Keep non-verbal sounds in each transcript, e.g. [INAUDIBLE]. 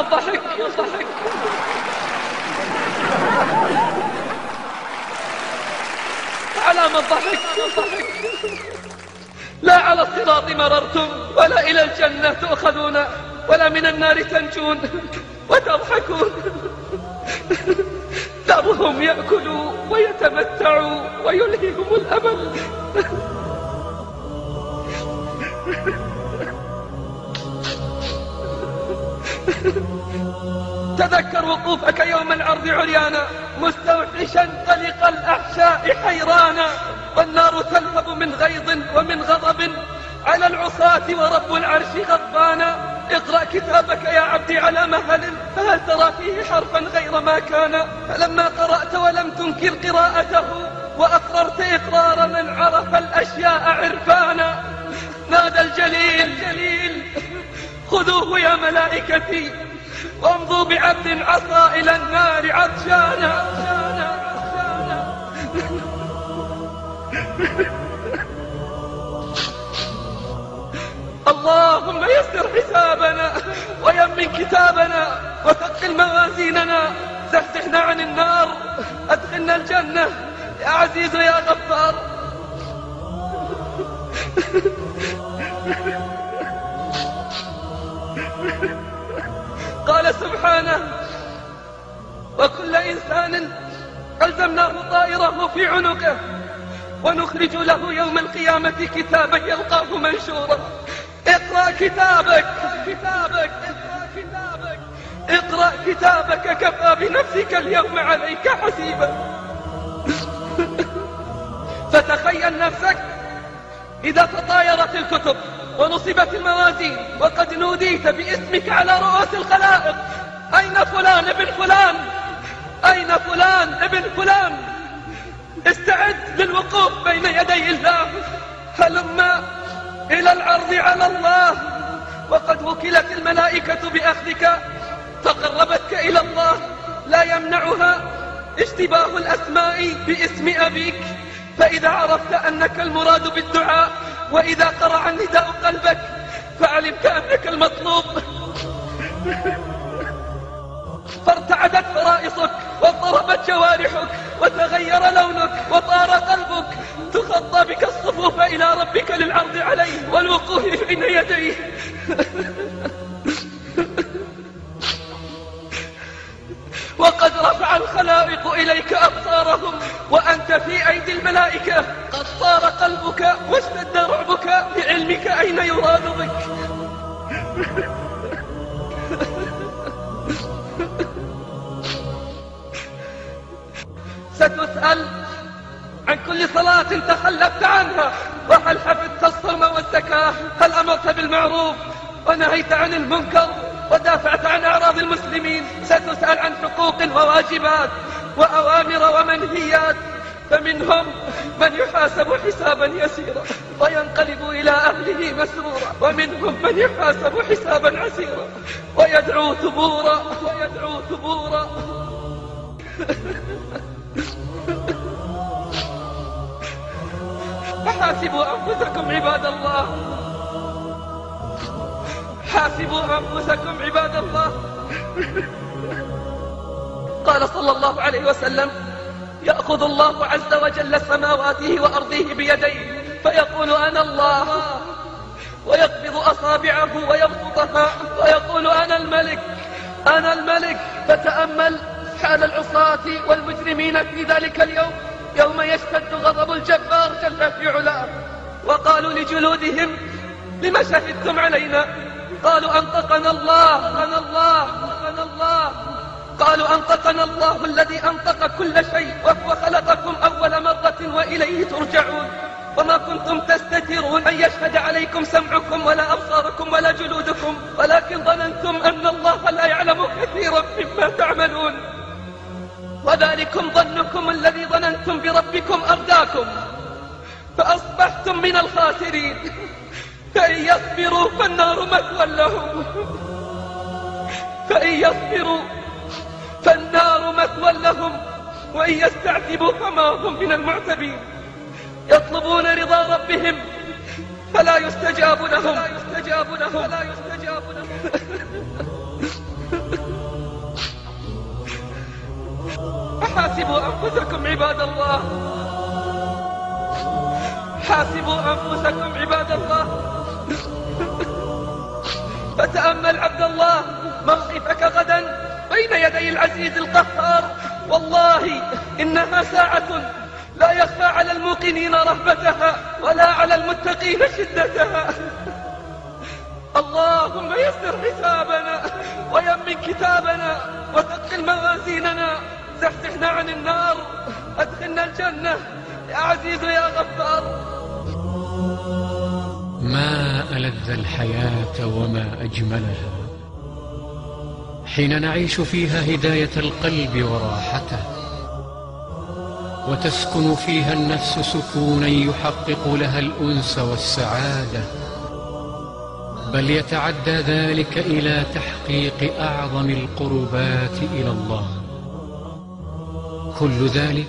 الضحك الضحك على ما الضحك الضحك لا على الصراط مررتم ولا إلى الجنة تؤخذون ولا من النار تنجون. وتضحكون. ذرهم يأكلوا ويتمتعوا ويلههم الأمل. تذكر وقوفك يوم العرض عريانا مستوحشا قلق الأحشاء حيرانا. والنار تلهب من غيظ ومن غضب. على العصاة ورب العرش غضبانا. اقرأ كتابك يا عبدي على مهل فهل ترى فيه حرفا غير ما كان؟ فلما قرأت ولم تنكر قراءته وأقررت إقرار من عرف الأشياء عرفانا. نادى الجليل الجليل خذوه يا ملائكتي. وامضوا بعبد عصى إلى النار عطشانا. اللهم يسر حسابنا ويمن كتابنا وثقل موازيننا. زحزحنا عن النار أدخلنا الجنة. يا عزيز يا غفار. قال سبحانه وكل إنسان ألزمناه طائره في عنقه ونخرج له يوم القيامة كتابا يلقاه منشورا. اقرأ كتابك كتابك اقرأ كتابك اقرأ كتابك كفى بنفسك اليوم عليك حسيبا. فتخيل نفسك إذا تطايرت الكتب ونصبت الموازين وقد نوديت باسمك على رؤوس الخلائق. أين فلان ابن فلان؟ أين فلان ابن فلان؟ استعد للوقوف بين يدي الله. هلما إلى العرض على الله. وقد وكلت الملائكة بأخذك فقربتك إلى الله. لا يمنعها اشتباه الأسماء باسم أبيك. فإذا عرفت أنك المراد بالدعاء وإذا قرع النداء قلبك فعلمت أنك المطلوب. فارتعدت فرائصك واضطربت جوارحك وتغير لونك وطار قلبك. تخطى بك الصفوف إلى ربك للعرض عليه والوقوف بين يديه. [LAUGHS] الخلائق إليك أبصارهم وأنت في أيدي الملائكة. قد طار قلبك واشتد رعبك بعلمك أين يراد بك. ستسأل عن كل صلاة تخلفت عنها. وهل حفظت الصوم والزكاة؟ هل أمرت بالمعروف؟ ونهيت عن المنكر؟ ودافعت عن أعراض المسلمين؟ ستسأل عن حقوق وواجبات. وأوامر ومنهيات فمنهم من يحاسب حسابا يسيرا وينقلب إلى أهله مسرورا ومنهم من يحاسب حسابا عسيرا ويدعو ثبورا ويدعو ثبورا. فحاسبوا أنفسكم عباد الله. حاسبوا أنفسكم عباد الله. قال صلى الله عليه وسلم يأخذ الله عز وجل سماواته وأرضه بيديه فيقول أنا الله ويقبض أصابعه ويبسطها ويقول أنا الملك أنا الملك فتأمل حال العصاة والمجرمين في ذلك اليوم يوم يشتد غضب الجبار جل في علاه. وقالوا لجلودهم لم شهدتم علينا؟ قالوا أنطقنا الله أنطقنا الله أنطقنا الله. قالوا أنطقنا الله الذي أنطق كل شيء وهو خلقكم أول مرة وإليه ترجعون. وما كنتم تستترون أن يشهد عليكم سمعكم ولا أبصاركم ولا جلودكم ولكن ظننتم أن الله لا يعلم كثيرا مما تعملون. وذلكم ظنكم الذي ظننتم بربكم أرداكم. فأصبحتم من الخاسرين. فإن يصبروا فالنار مثوى لهم. فإن يصبروا مأوى لهم وإن يستعتبوا فما هم من المعتبين. يطلبون رضا ربهم فلا يستجاب لهم. فلا يستجاب لهم. فلا يستجاب لهم. حاسبوا أنفسكم عباد الله. حاسبوا أنفسكم عباد الله. فتأمل عبد الله موقفك غدا. بين يدي العزيز القهار. والله إنها ساعة لا يخفى على الموقنين رهبتها ولا على المتقين شدتها. اللهم يسر حسابنا ويمن كتابنا وثقل موازيننا. زحزحنا عن النار. أدخلنا الجنة. يا عزيز يا غفار. ما ألذ الحياة وما أجملها. حين نعيش فيها هداية القلب وراحته وتسكن فيها النفس سكونا يحقق لها الأنس والسعادة بل يتعدى ذلك إلى تحقيق أعظم القربات إلى الله. كل ذلك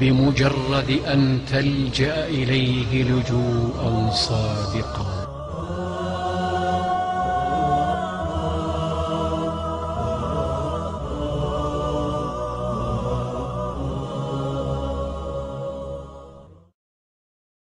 بمجرد أن تلجأ إليه لجوءا صادقا.